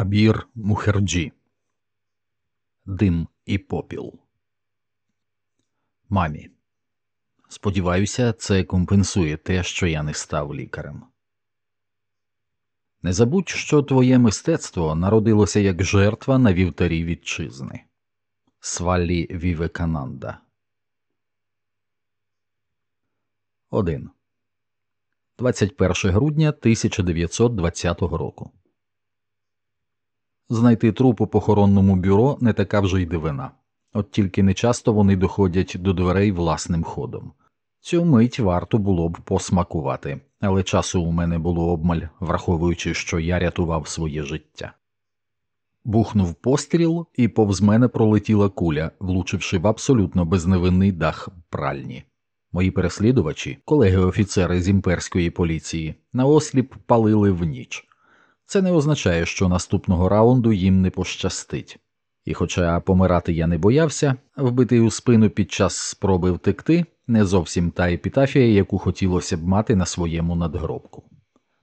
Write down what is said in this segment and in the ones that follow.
Абір Мухерджі Дим і попіл. Мамі. Сподіваюся, це компенсує те, що я не став лікарем. Не забудь, що твоє мистецтво народилося як жертва на вівтарі вітчизни. Свамі Вівекананда 1. 21 грудня 1920 року. Знайти труп у похоронному бюро не така вже й дивина, от тільки не часто вони доходять до дверей власним ходом. Цю мить варто було б посмакувати, але часу у мене було обмаль, враховуючи, що я рятував своє життя. Бухнув постріл, і повз мене пролетіла куля, влучивши в абсолютно безневинний дах пральні. Мої переслідувачі, колеги офіцери з імперської поліції, наосліп палили в ніч. Це не означає, що наступного раунду їм не пощастить. І, хоча помирати я не боявся, вбитий у спину під час спроби втекти не зовсім та епітафія, яку хотілося б мати на своєму надгробку.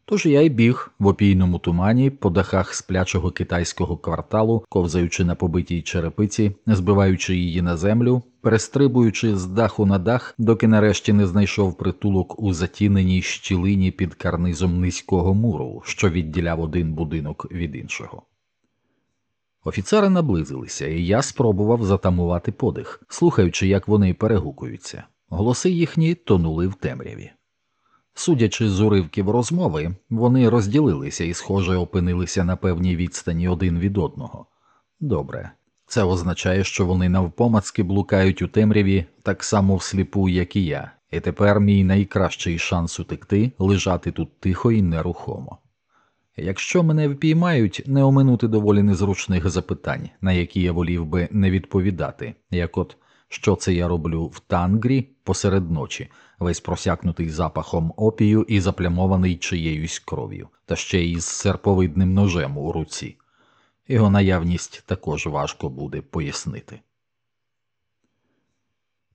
Тож я й біг в опійному тумані по дахах сплячого китайського кварталу, ковзаючи на побитій черепиці, збиваючи її на землю, перестрибуючи з даху на дах, доки нарешті не знайшов притулок у затіненій щілині під карнизом низького муру, що відділяв один будинок від іншого. Офіцери наблизилися, і я спробував затамувати подих, слухаючи, як вони перегукуються. Голоси їхні тонули в темряві. Судячи з уривків розмови, вони розділилися і, схоже, опинилися на певній відстані один від одного. Добре, це означає, що вони навпомацки блукають у темряві так само всліпу, як і я, і тепер мій найкращий шанс утекти лежати тут тихо і нерухомо. Якщо мене впіймають, не оминути доволі незручних запитань, на які я волів би не відповідати, як от що це я роблю в тангрі посеред ночі, весь просякнутий запахом опію і заплямований чиєюсь кров'ю, та ще й з серповидним ножем у руці. Його наявність також важко буде пояснити.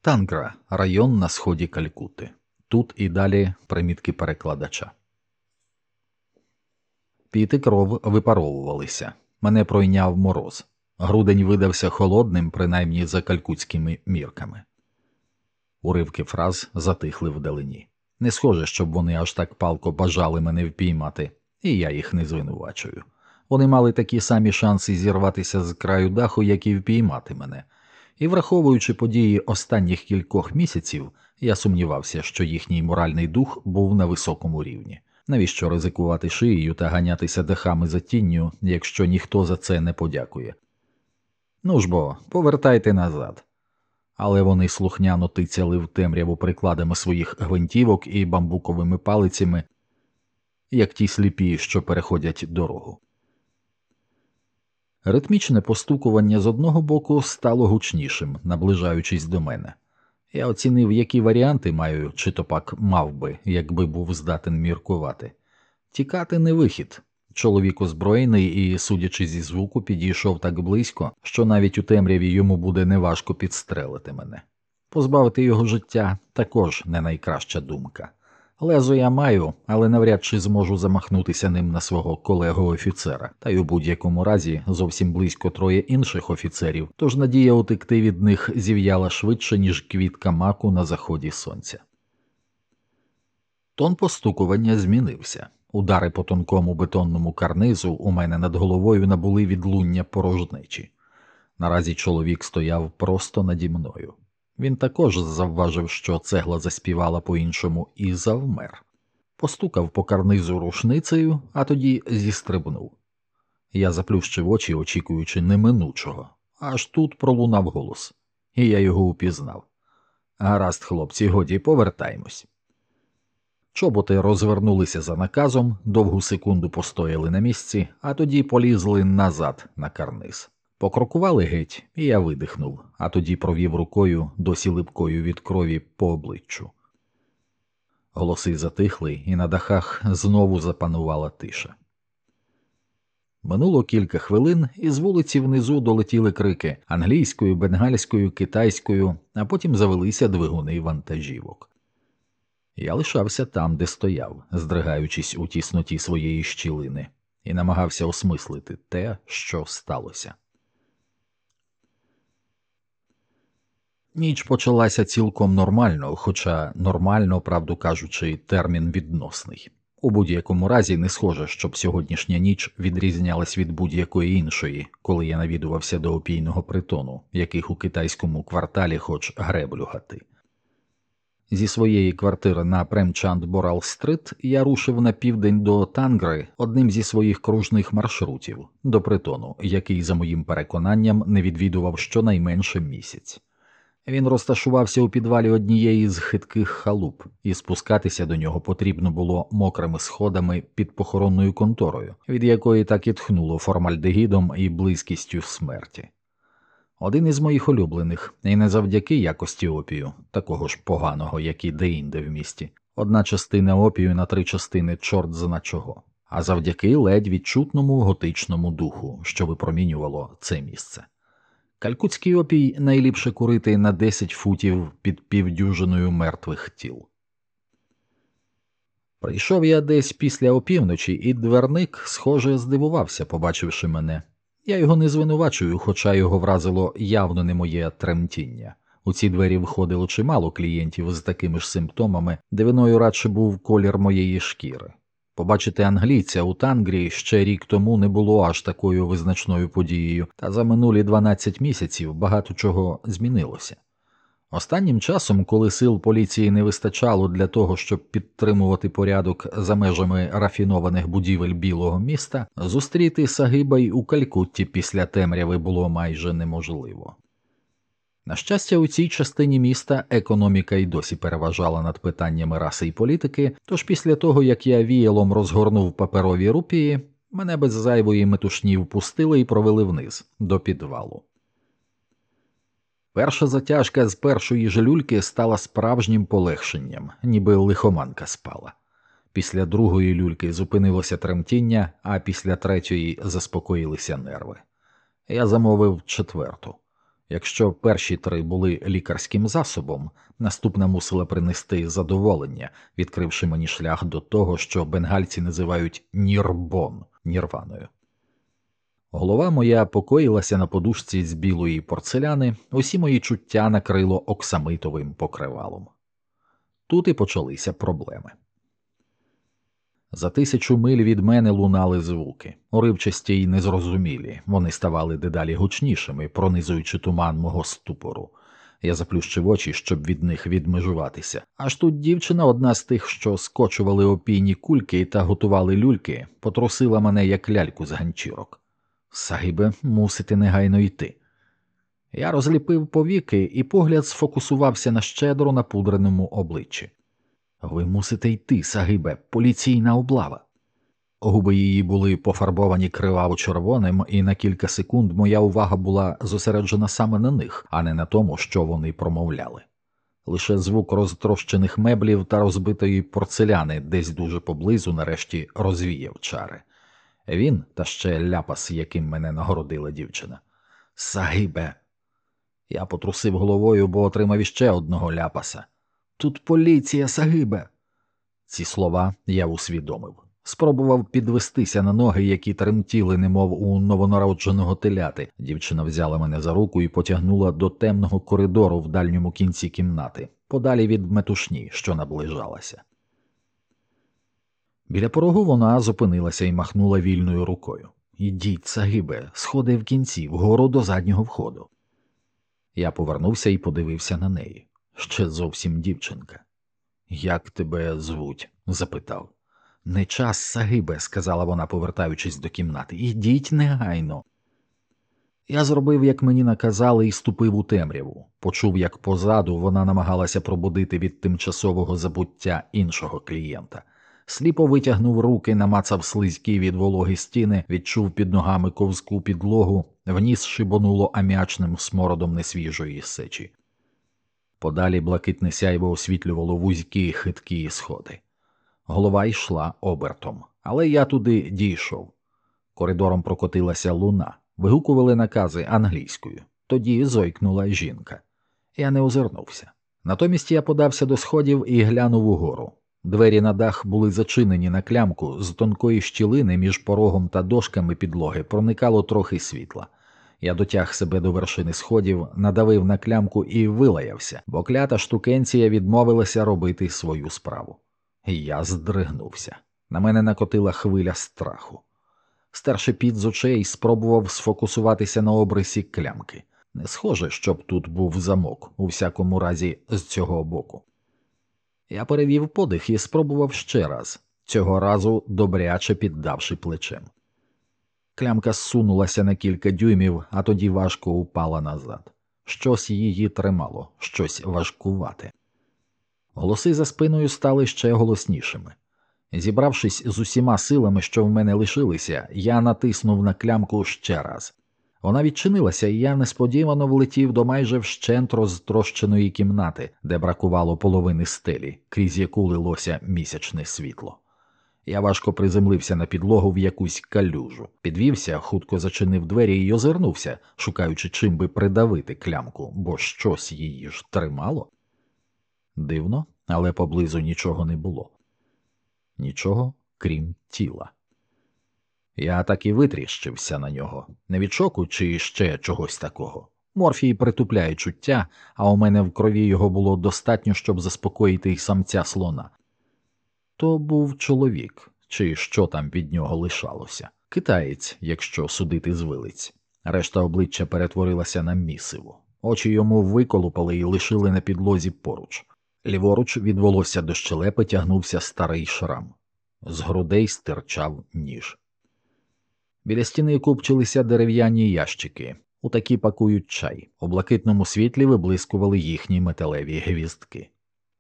Тангра район на сході Калькути. Тут і далі примітки перекладача. Піти кров випаровувалися. Мене пройняв мороз. Грудень видався холодним, принаймні за калькутськими мірками. Уривки фраз затихли вдалині. Не схоже, щоб вони аж так палко бажали мене впіймати, і я їх не звинувачую. Вони мали такі самі шанси зірватися з краю даху, як і впіймати мене, і, враховуючи події останніх кількох місяців, я сумнівався, що їхній моральний дух був на високому рівні. Навіщо ризикувати шиєю та ганятися дахами за тінню, якщо ніхто за це не подякує? Ну ж бо, повертайте назад. Але вони слухняно тицяли в темряву прикладами своїх гвинтівок і бамбуковими палицями, як ті сліпі, що переходять дорогу. Ритмічне постукування з одного боку стало гучнішим, наближаючись до мене. Я оцінив, які варіанти маю, чи то пак мав би, якби був здатен міркувати. Тікати не вихід. Чоловік озброєний і, судячи зі звуку, підійшов так близько, що навіть у темряві йому буде неважко підстрелити мене. Позбавити його життя також не найкраща думка. Лезо я маю, але навряд чи зможу замахнутися ним на свого колегу офіцера, та й у будь-якому разі зовсім близько троє інших офіцерів, тож надія утекти від них зів'яла швидше, ніж квітка маку на заході сонця. Тон постукування змінився. Удари по тонкому бетонному карнизу у мене над головою набули відлуння порожнечі. Наразі чоловік стояв просто наді мною. Він також завважив, що цегла заспівала по іншому, і завмер. Постукав по карнизу рушницею, а тоді зістрибнув. Я заплющив очі, очікуючи неминучого, аж тут пролунав голос, і я його упізнав. Гаразд, хлопці, годі повертаймось. Чоботи розвернулися за наказом, довгу секунду постояли на місці, а тоді полізли назад на карниз. Покрокували геть, і я видихнув, а тоді провів рукою досі липкою від крові по обличчю. Голоси затихли, і на дахах знову запанувала тиша. Минуло кілька хвилин, і з вулиці внизу долетіли крики англійською, бенгальською, китайською, а потім завелися двигуни вантажівок. Я лишався там, де стояв, здригаючись у тісноті своєї щілини. і намагався осмислити те, що сталося. Ніч почалася цілком нормально, хоча нормально, правду кажучи, термін відносний. У будь-якому разі не схоже, щоб сьогоднішня ніч відрізнялась від будь-якої іншої, коли я навідувався до опійного притону, яких у китайському кварталі хоч греблюгати. Зі своєї квартири на Премчанд Борал Стрит я рушив на південь до Тангри одним зі своїх кружних маршрутів до притону, який, за моїм переконанням, не відвідував щонайменше місяць. Він розташувався у підвалі однієї з хитких халуп, і спускатися до нього потрібно було мокрими сходами під похоронною конторою, від якої так і тхнуло формальдегідом і близькістю смерті. Один із моїх улюблених, і не завдяки якості опію, такого ж поганого, як і деінде в місті, одна частина опію на три частини чорт зна чого, а завдяки ледь відчутному готичному духу, що випромінювало це місце. Калькутський опій найліпше курити на 10 футів під півдюжиною мертвих тіл. Прийшов я десь після опівночі, і дверник, схоже, здивувався, побачивши мене. Я його не звинувачую, хоча його вразило явно не моє тремтіння. У ці двері входило чимало клієнтів з такими ж симптомами, де виною радше був колір моєї шкіри. Побачити англійця у Тангрі ще рік тому не було аж такою визначною подією, та за минулі 12 місяців багато чого змінилося. Останнім часом, коли сил поліції не вистачало для того, щоб підтримувати порядок за межами рафінованих будівель білого міста, зустріти Сагибай у Калькутті після темряви було майже неможливо. На щастя, у цій частині міста економіка й досі переважала над питаннями раси і політики, тож після того як я віялом розгорнув паперові рупії, мене без зайвої метушні впустили і провели вниз до підвалу. Перша затяжка з першої жалюльки стала справжнім полегшенням, ніби лихоманка спала. Після другої люльки зупинилося тремтіння, а після третьої заспокоїлися нерви. Я замовив четверту. Якщо перші три були лікарським засобом, наступна мусила принести задоволення, відкривши мені шлях до того, що бенгальці називають нірбон нірваною. Голова моя покоїлася на подушці з білої порцеляни, усі мої чуття накрило оксамитовим покривалом. Тут і почалися проблеми. За тисячу миль від мене лунали звуки, уривчасті й незрозумілі, вони ставали дедалі гучнішими, пронизуючи туман мого ступору. Я заплющив очі, щоб від них відмежуватися. Аж тут дівчина, одна з тих, що скочували опійні кульки та готували люльки, потрусила мене як ляльку з ганчірок. Сагибе, мусите негайно йти. Я розліпив повіки, і погляд сфокусувався на щедро напудреному обличчі. Ви мусите йти, Сагибе, поліційна облава. Губи її були пофарбовані криваво червоним, і на кілька секунд моя увага була зосереджена саме на них, а не на тому, що вони промовляли. Лише звук розтрощених меблів та розбитої порцеляни десь дуже поблизу, нарешті, розвіяв чари. Він та ще ляпас, яким мене нагородила дівчина. Сагибе. Я потрусив головою, бо отримав іще одного ляпаса. Тут поліція Сагибе. Ці слова я усвідомив. Спробував підвестися на ноги, які тремтіли, немов у новонародженого теляти. Дівчина взяла мене за руку і потягнула до темного коридору в дальньому кінці кімнати, подалі від метушні, що наближалася. Біля порогу вона зупинилася і махнула вільною рукою. Ідіть, Сагибе, сходи в кінці, вгору до заднього входу. Я повернувся і подивився на неї ще зовсім дівчинка. Як тебе звуть? запитав. Не час Сагибе, сказала вона, повертаючись до кімнати. Ідіть негайно. Я зробив, як мені наказали, і ступив у темряву. Почув, як позаду вона намагалася пробудити від тимчасового забуття іншого клієнта. Сліпо витягнув руки, намацав слизькі від вологи стіни, відчув під ногами ковзку підлогу, вніс шибонуло аміачним смородом несвіжої сечі. Подалі блакитне сяйво освітлювало вузькі хиткі сходи. Голова йшла обертом, але я туди дійшов. Коридором прокотилася луна, вигукували накази англійською. Тоді зойкнула жінка. Я не озирнувся. Натомість я подався до сходів і глянув угору. Двері на дах були зачинені на клямку, з тонкої щілини між порогом та дошками підлоги проникало трохи світла. Я дотяг себе до вершини сходів, надавив на клямку і вилаявся, бо клята штукенція відмовилася робити свою справу. Я здригнувся. На мене накотила хвиля страху. Старший під з очей спробував сфокусуватися на обрисі клямки. Не схоже, щоб тут був замок, у всякому разі, з цього боку. Я перевів подих і спробував ще раз, цього разу добряче піддавши плечем. Клямка зсунулася на кілька дюймів, а тоді важко упала назад. Щось її тримало, щось важкувате. Голоси за спиною стали ще голоснішими. Зібравшись з усіма силами, що в мене лишилися, я натиснув на клямку ще раз. Вона відчинилася, і я несподівано влетів до майже вщент розтрощеної кімнати, де бракувало половини стелі, крізь яку лилося місячне світло. Я важко приземлився на підлогу в якусь калюжу, підвівся, хутко зачинив двері і озирнувся, шукаючи чим би придавити клямку, бо щось її ж тримало. Дивно, але поблизу нічого не було. Нічого крім тіла. Я так і витріщився на нього, не від шоку чи ще чогось такого. Морфій притупляє чуття, а у мене в крові його було достатньо, щоб заспокоїти й самця слона. То був чоловік, чи що там від нього лишалося, китаєць, якщо судити з вилиць. Решта обличчя перетворилася на місиво. Очі йому виколупали і лишили на підлозі поруч. Ліворуч від волосся до щелепи тягнувся старий шрам, з грудей стирчав ніж. Біля стіни купчилися дерев'яні ящики, у такі пакують чай, у блакитному світлі виблискували їхні металеві гвіздки.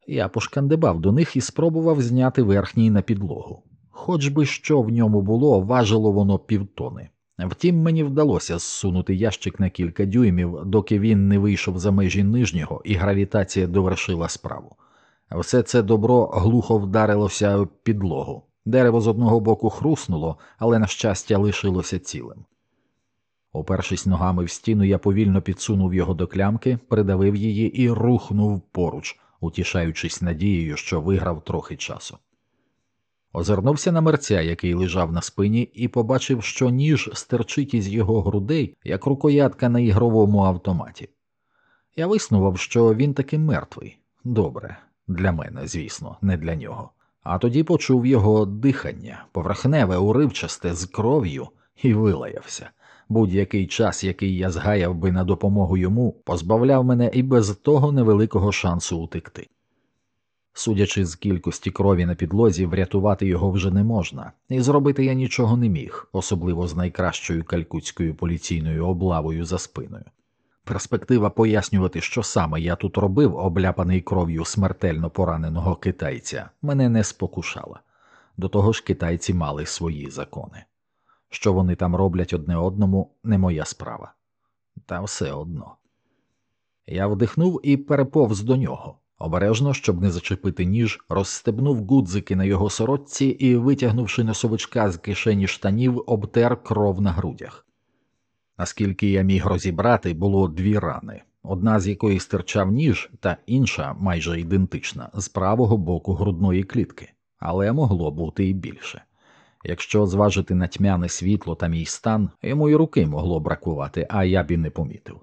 Я пошкандибав до них і спробував зняти верхній на підлогу. Хоч би що в ньому було, важило воно півтони. Втім, мені вдалося зсунути ящик на кілька дюймів, доки він не вийшов за межі нижнього, і гравітація довершила справу. Все це добро глухо вдарилося в підлогу. Дерево з одного боку хруснуло, але, на щастя, лишилося цілим. Опершись ногами в стіну, я повільно підсунув його до клямки, придавив її і рухнув поруч, утішаючись надією, що виграв трохи часу. Озирнувся на мерця, який лежав на спині, і побачив, що ніж стерчить із його грудей, як рукоятка на ігровому автоматі. Я виснував, що він таки мертвий. Добре, для мене, звісно, не для нього. А тоді почув його дихання, поверхневе, уривчасте, з кров'ю, і вилаявся. Будь-який час, який я згаяв би на допомогу йому, позбавляв мене і без того невеликого шансу утекти. Судячи з кількості крові на підлозі, врятувати його вже не можна, і зробити я нічого не міг, особливо з найкращою калькутською поліційною облавою за спиною. Перспектива пояснювати, що саме я тут робив, обляпаний кров'ю смертельно пораненого китайця, мене не спокушала. До того ж, китайці мали свої закони. Що вони там роблять одне одному, не моя справа. Та все одно. Я вдихнув і переповз до нього. Обережно, щоб не зачепити ніж, розстебнув гудзики на його сорочці і, витягнувши носовичка з кишені штанів, обтер кров на грудях. Наскільки я міг розібрати, було дві рани, одна з якої стирчав ніж, та інша, майже ідентична, з правого боку грудної клітки, але могло бути і більше. Якщо зважити на тьмяне світло та мій стан, йому й руки могло бракувати, а я б і не помітив.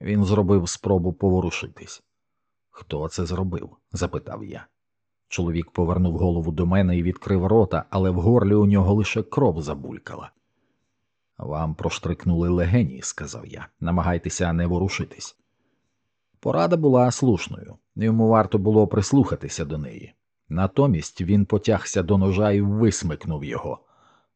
Він зробив спробу поворушитись. Хто це зробив? запитав я. Чоловік повернув голову до мене і відкрив рота, але в горлі у нього лише кров забулькала. Вам проштрикнули легені, сказав я, намагайтеся не ворушитись. Порада була слушною, йому варто було прислухатися до неї. Натомість він потягся до ножа і висмикнув його.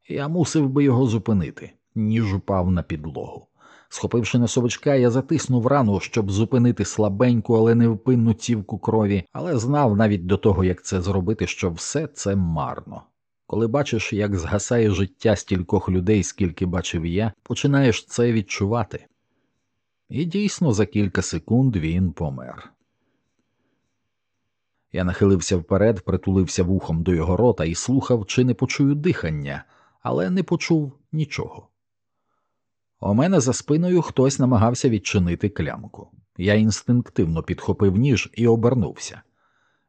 Я мусив би його зупинити, ніж упав на підлогу. Схопивши носовичка, я затиснув рану, щоб зупинити слабеньку, але невпинну цівку крові, але знав навіть до того, як це зробити, що все це марно. Коли бачиш, як згасає життя стількох людей, скільки бачив я, починаєш це відчувати. І дійсно за кілька секунд він помер. Я нахилився вперед, притулився вухом до його рота і слухав, чи не почую дихання, але не почув нічого. У мене за спиною хтось намагався відчинити клямку. Я інстинктивно підхопив ніж і обернувся.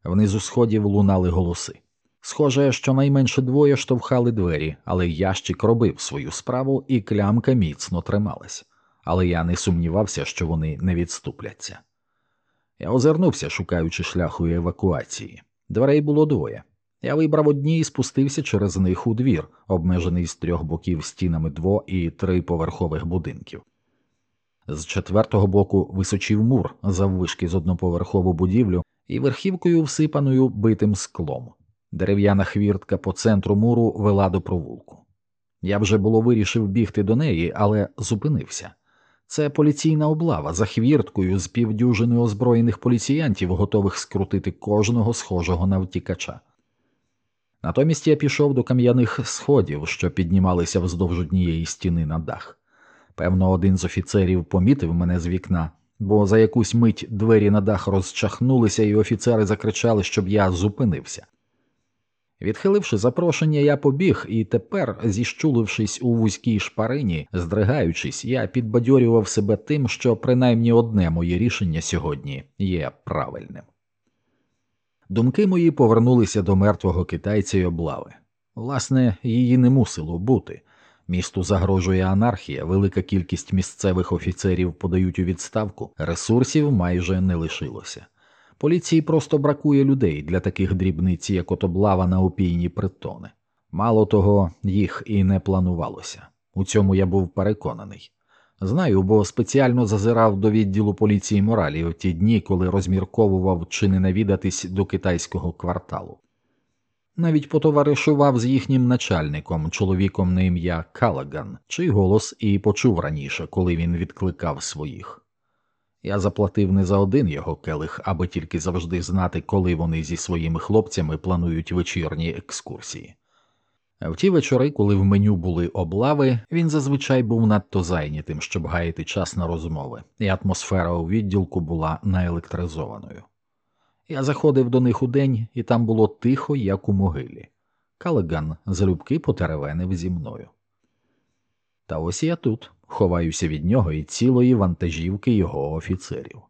Внизу сходів лунали голоси. Схоже, що найменше двоє штовхали двері, але ящик робив свою справу, і клямка міцно трималась. Але я не сумнівався, що вони не відступляться. Я озирнувся, шукаючи шляху евакуації. Дверей було двоє. Я вибрав одні і спустився через них у двір, обмежений з трьох боків стінами дво і триповерхових будинків. З четвертого боку височив мур заввишки з одноповерхову будівлю і верхівкою всипаною битим склом. Дерев'яна хвіртка по центру муру вела до провулку. Я вже було вирішив бігти до неї, але зупинився. Це поліційна облава за хвірткою з півдюжини озброєних поліціянтів, готових скрутити кожного схожого на втікача. Натомість я пішов до кам'яних сходів, що піднімалися вздовж однієї стіни на дах. Певно, один з офіцерів помітив мене з вікна, бо за якусь мить двері на дах розчахнулися, і офіцери закричали, щоб я зупинився. Відхиливши запрошення, я побіг, і тепер, зіщулившись у вузькій шпарині, здригаючись, я підбадьорював себе тим, що принаймні одне моє рішення сьогодні є правильним. Думки мої повернулися до мертвого китайця й облави. Власне, її не мусило бути. Місту загрожує анархія, велика кількість місцевих офіцерів подають у відставку, ресурсів майже не лишилося. Поліції просто бракує людей для таких дрібниць, як от облава на опійні притони. Мало того, їх і не планувалося. У цьому я був переконаний. Знаю, бо спеціально зазирав до відділу поліції моралі в ті дні, коли розмірковував чи не навідатись до китайського кварталу. Навіть потоваришував з їхнім начальником, чоловіком на ім'я Калаган, чий голос і почув раніше, коли він відкликав своїх. Я заплатив не за один його келих, аби тільки завжди знати, коли вони зі своїми хлопцями планують вечірні екскурсії. В ті вечори, коли в меню були облави, він зазвичай був надто зайнятим, щоб гаяти час на розмови, і атмосфера у відділку була наелектризованою. Я заходив до них у день, і там було тихо, як у могилі. Калеган залюбки потеревенив зі мною. Та ось я тут, ховаюся від нього і цілої вантажівки його офіцерів.